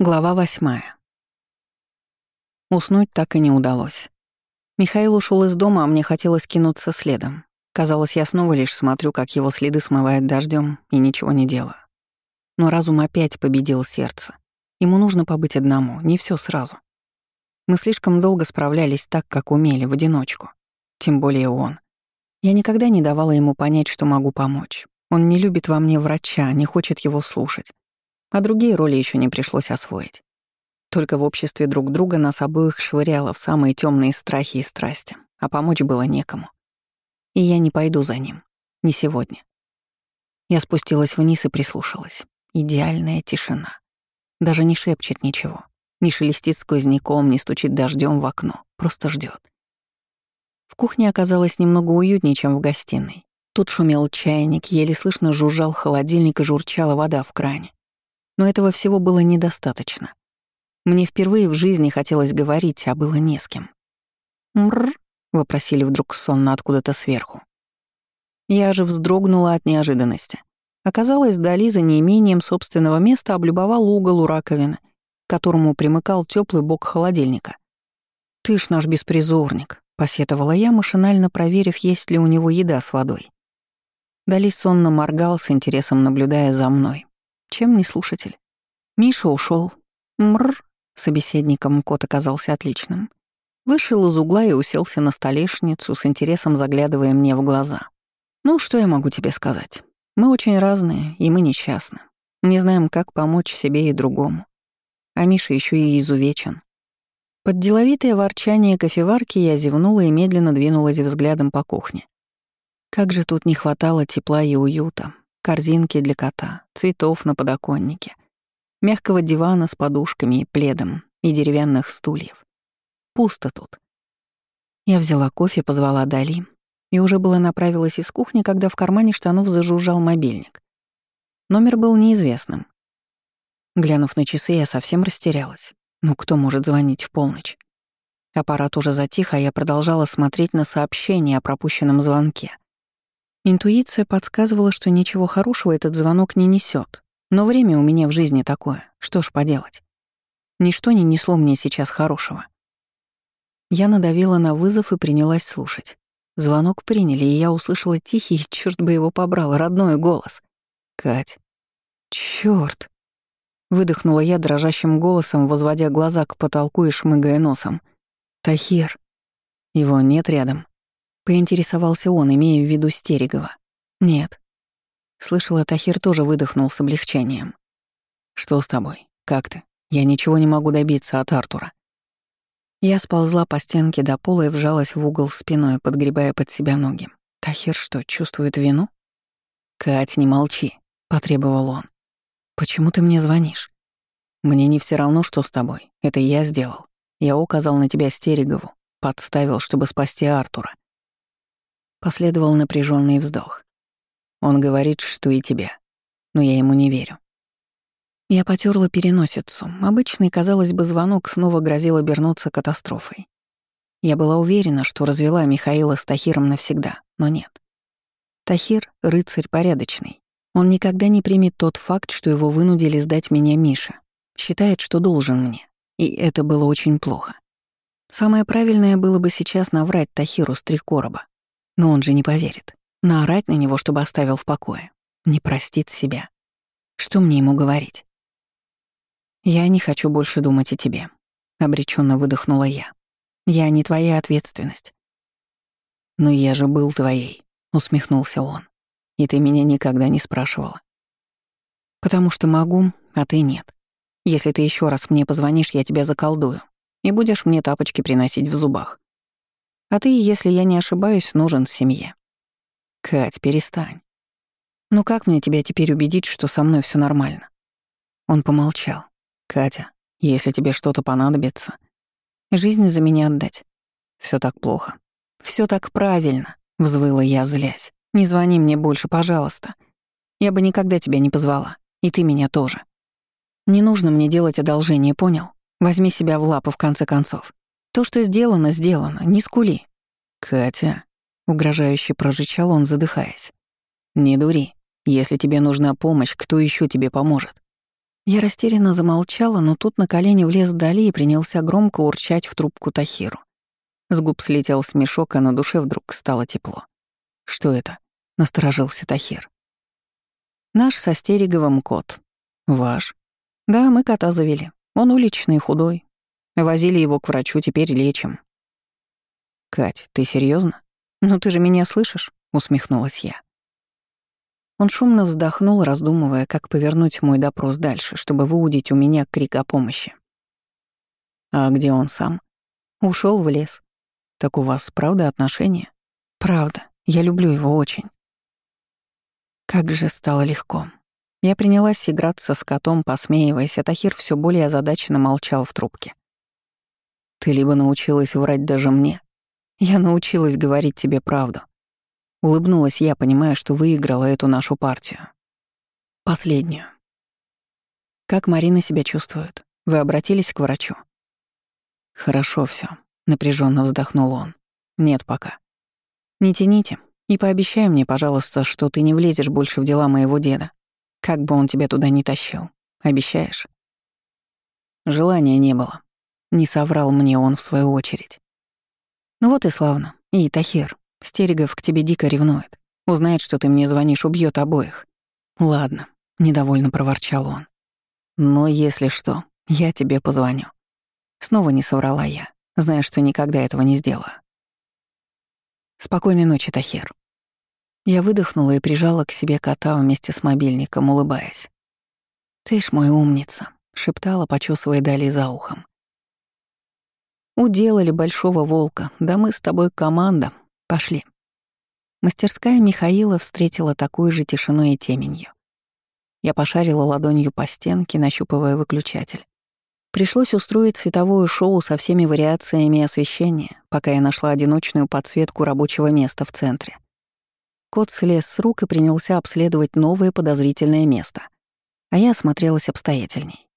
Глава восьмая. Уснуть так и не удалось. Михаил ушел из дома, а мне хотелось кинуться следом. Казалось, я снова лишь смотрю, как его следы смывает дождем, и ничего не делаю. Но разум опять победил сердце. Ему нужно побыть одному, не все сразу. Мы слишком долго справлялись так, как умели, в одиночку. Тем более он. Я никогда не давала ему понять, что могу помочь. Он не любит во мне врача, не хочет его слушать а другие роли еще не пришлось освоить. Только в обществе друг друга нас обоих швыряло в самые темные страхи и страсти, а помочь было некому. И я не пойду за ним. Не сегодня. Я спустилась вниз и прислушалась. Идеальная тишина. Даже не шепчет ничего. Не шелестит сквозняком, не стучит дождем в окно. Просто ждет. В кухне оказалось немного уютнее, чем в гостиной. Тут шумел чайник, еле слышно жужжал холодильник и журчала вода в кране. Но этого всего было недостаточно. Мне впервые в жизни хотелось говорить, а было не с кем. «Мррр», — вопросили вдруг сонно откуда-то сверху. Я же вздрогнула от неожиданности. Оказалось, Дали за неимением собственного места облюбовал угол у раковины, к которому примыкал теплый бок холодильника. «Ты ж наш беспризорник», — посетовала я, машинально проверив, есть ли у него еда с водой. Дали сонно моргал с интересом, наблюдая за мной. Чем не слушатель? Миша ушел. Мрр. Собеседником кот оказался отличным. Вышел из угла и уселся на столешницу, с интересом заглядывая мне в глаза. «Ну, что я могу тебе сказать? Мы очень разные, и мы несчастны. Не знаем, как помочь себе и другому. А Миша еще и изувечен». Под деловитое ворчание кофеварки я зевнула и медленно двинулась взглядом по кухне. Как же тут не хватало тепла и уюта, корзинки для кота, цветов на подоконнике, мягкого дивана с подушками и пледом и деревянных стульев. Пусто тут. Я взяла кофе, позвала Дали и уже было направилась из кухни, когда в кармане штанов зажужжал мобильник. Номер был неизвестным. Глянув на часы, я совсем растерялась. Ну кто может звонить в полночь? Аппарат уже затих, а я продолжала смотреть на сообщение о пропущенном звонке. Интуиция подсказывала, что ничего хорошего этот звонок не несет. Но время у меня в жизни такое, что ж поделать. Ничто не несло мне сейчас хорошего. Я надавила на вызов и принялась слушать. Звонок приняли, и я услышала тихий, черт бы его побрал, родной голос. «Кать». «Чёрт!» Выдохнула я дрожащим голосом, возводя глаза к потолку и шмыгая носом. «Тахир». Его нет рядом. Поинтересовался он, имея в виду Стерегова. «Нет». Слышала, Тахир тоже выдохнул с облегчением. «Что с тобой? Как ты? Я ничего не могу добиться от Артура». Я сползла по стенке до пола и вжалась в угол спиной, подгребая под себя ноги. «Тахир что, чувствует вину?» «Кать, не молчи», — потребовал он. «Почему ты мне звонишь?» «Мне не все равно, что с тобой. Это я сделал. Я указал на тебя Стерегову, подставил, чтобы спасти Артура. Последовал напряженный вздох. Он говорит, что и тебе. Но я ему не верю. Я потерла переносицу. Обычный, казалось бы, звонок снова грозил обернуться катастрофой. Я была уверена, что развела Михаила с Тахиром навсегда, но нет. Тахир — рыцарь порядочный. Он никогда не примет тот факт, что его вынудили сдать меня Мише. Считает, что должен мне. И это было очень плохо. Самое правильное было бы сейчас наврать Тахиру с трех короба. Но он же не поверит. Наорать на него, чтобы оставил в покое. Не простит себя. Что мне ему говорить? «Я не хочу больше думать о тебе», — обреченно выдохнула я. «Я не твоя ответственность». «Но я же был твоей», — усмехнулся он. «И ты меня никогда не спрашивала». «Потому что могу, а ты нет. Если ты еще раз мне позвонишь, я тебя заколдую, и будешь мне тапочки приносить в зубах. А ты, если я не ошибаюсь, нужен семье. Кать, перестань. Ну как мне тебя теперь убедить, что со мной все нормально? Он помолчал. Катя, если тебе что-то понадобится, жизнь за меня отдать. Все так плохо. Все так правильно, взвыла я, злясь. Не звони мне больше, пожалуйста. Я бы никогда тебя не позвала. И ты меня тоже. Не нужно мне делать одолжение, понял? Возьми себя в лапы в конце концов. То, что сделано, сделано, не скули. «Катя», — угрожающе прорычал он, задыхаясь. «Не дури. Если тебе нужна помощь, кто еще тебе поможет? Я растерянно замолчала, но тут на колени влез Дали и принялся громко урчать в трубку Тахиру. С губ слетел смешок, а на душе вдруг стало тепло. «Что это?» — насторожился Тахир. «Наш со Стереговым кот. Ваш. Да, мы кота завели. Он уличный, худой. Возили его к врачу, теперь лечим». «Кать, ты серьезно? Ну ты же меня слышишь?» — усмехнулась я. Он шумно вздохнул, раздумывая, как повернуть мой допрос дальше, чтобы выудить у меня крик о помощи. «А где он сам?» Ушел в лес. «Так у вас правда отношения?» «Правда. Я люблю его очень». Как же стало легко. Я принялась играться с котом, посмеиваясь, а Тахир все более озадаченно молчал в трубке. «Ты либо научилась врать даже мне, я научилась говорить тебе правду. Улыбнулась я, понимая, что выиграла эту нашу партию. Последнюю. Как Марина себя чувствует? Вы обратились к врачу? Хорошо все, напряженно вздохнул он. Нет пока. Не тяните и пообещай мне, пожалуйста, что ты не влезешь больше в дела моего деда, как бы он тебя туда не тащил. Обещаешь? Желания не было. Не соврал мне он в свою очередь. Ну вот и славно. И Тахир, Стерегов к тебе дико ревнует. Узнает, что ты мне звонишь, убьет обоих. Ладно, недовольно проворчал он. Но если что, я тебе позвоню. Снова не соврала я, зная, что никогда этого не сделаю. Спокойной ночи, Тахир. Я выдохнула и прижала к себе кота вместе с мобильником, улыбаясь. «Ты ж мой умница», — шептала, почесывая Дали за ухом. «Уделали большого волка, да мы с тобой команда, Пошли. Мастерская Михаила встретила такой же тишиной и теменью. Я пошарила ладонью по стенке, нащупывая выключатель. Пришлось устроить световое шоу со всеми вариациями освещения, пока я нашла одиночную подсветку рабочего места в центре. Кот слез с рук и принялся обследовать новое подозрительное место. А я осмотрелась обстоятельней.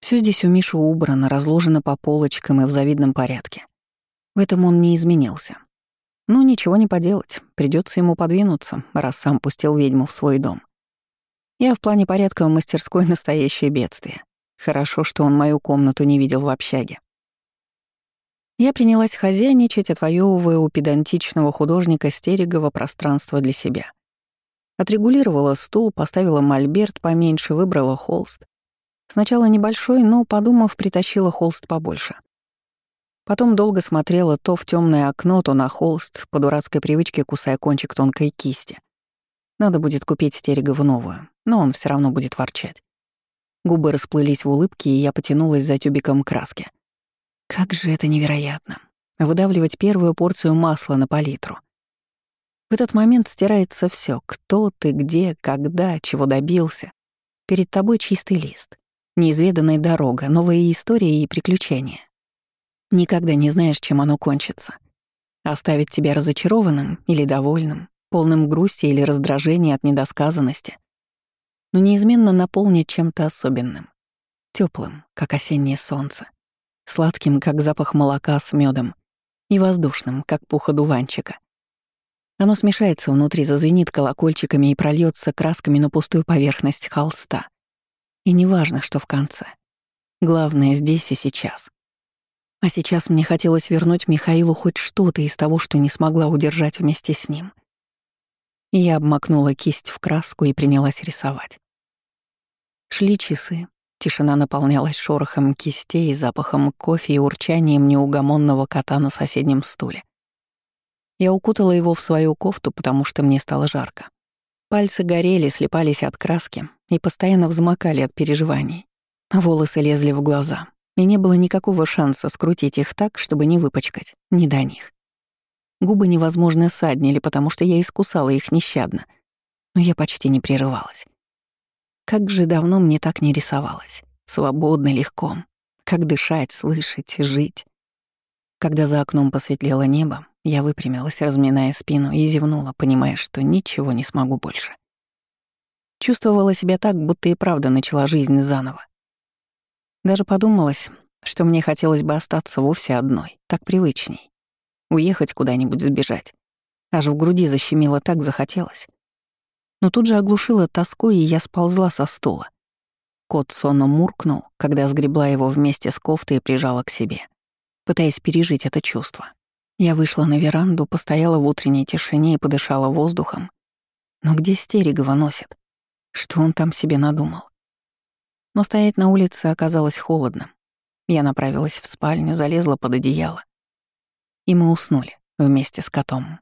Все здесь у Миши убрано, разложено по полочкам и в завидном порядке. В этом он не изменился. Ну, ничего не поделать, придется ему подвинуться, раз сам пустил ведьму в свой дом. Я в плане порядка в мастерской настоящее бедствие. Хорошо, что он мою комнату не видел в общаге. Я принялась хозяйничать, отвоевывая у педантичного художника Стерегова пространство для себя. Отрегулировала стул, поставила мольберт поменьше, выбрала холст. Сначала небольшой, но, подумав, притащила холст побольше. Потом долго смотрела то в темное окно, то на холст, по дурацкой привычке кусая кончик тонкой кисти. Надо будет купить Стерегову новую, но он все равно будет ворчать. Губы расплылись в улыбке, и я потянулась за тюбиком краски. Как же это невероятно. Выдавливать первую порцию масла на палитру. В этот момент стирается все: кто ты, где, когда, чего добился. Перед тобой чистый лист. Неизведанная дорога, новые истории и приключения. Никогда не знаешь, чем оно кончится. Оставить тебя разочарованным или довольным, полным грусти или раздражения от недосказанности, но неизменно наполнить чем-то особенным, теплым, как осеннее солнце, сладким, как запах молока с медом, и воздушным, как пух одуванчика. Оно смешается внутри, зазвенит колокольчиками и прольется красками на пустую поверхность холста. И неважно, что в конце. Главное здесь и сейчас. А сейчас мне хотелось вернуть Михаилу хоть что-то из того, что не смогла удержать вместе с ним. Я обмакнула кисть в краску и принялась рисовать. Шли часы. Тишина наполнялась шорохом кистей, запахом кофе и урчанием неугомонного кота на соседнем стуле. Я укутала его в свою кофту, потому что мне стало жарко. Пальцы горели, слепались от краски и постоянно взмокали от переживаний. Волосы лезли в глаза, и не было никакого шанса скрутить их так, чтобы не выпачкать, не до них. Губы невозможно саднили, потому что я искусала их нещадно, но я почти не прерывалась. Как же давно мне так не рисовалось. Свободно, легко. Как дышать, слышать, жить. Когда за окном посветлело небо, я выпрямилась, разминая спину, и зевнула, понимая, что ничего не смогу больше. Чувствовала себя так, будто и правда начала жизнь заново. Даже подумалось, что мне хотелось бы остаться вовсе одной, так привычней. Уехать куда-нибудь, сбежать. Аж в груди защемило так захотелось. Но тут же оглушила тоской, и я сползла со стула. кот сонно муркнул, когда сгребла его вместе с кофтой и прижала к себе, пытаясь пережить это чувство. Я вышла на веранду, постояла в утренней тишине и подышала воздухом. Но где Стерегова носит? Что он там себе надумал? Но стоять на улице оказалось холодно. Я направилась в спальню, залезла под одеяло. И мы уснули вместе с котом.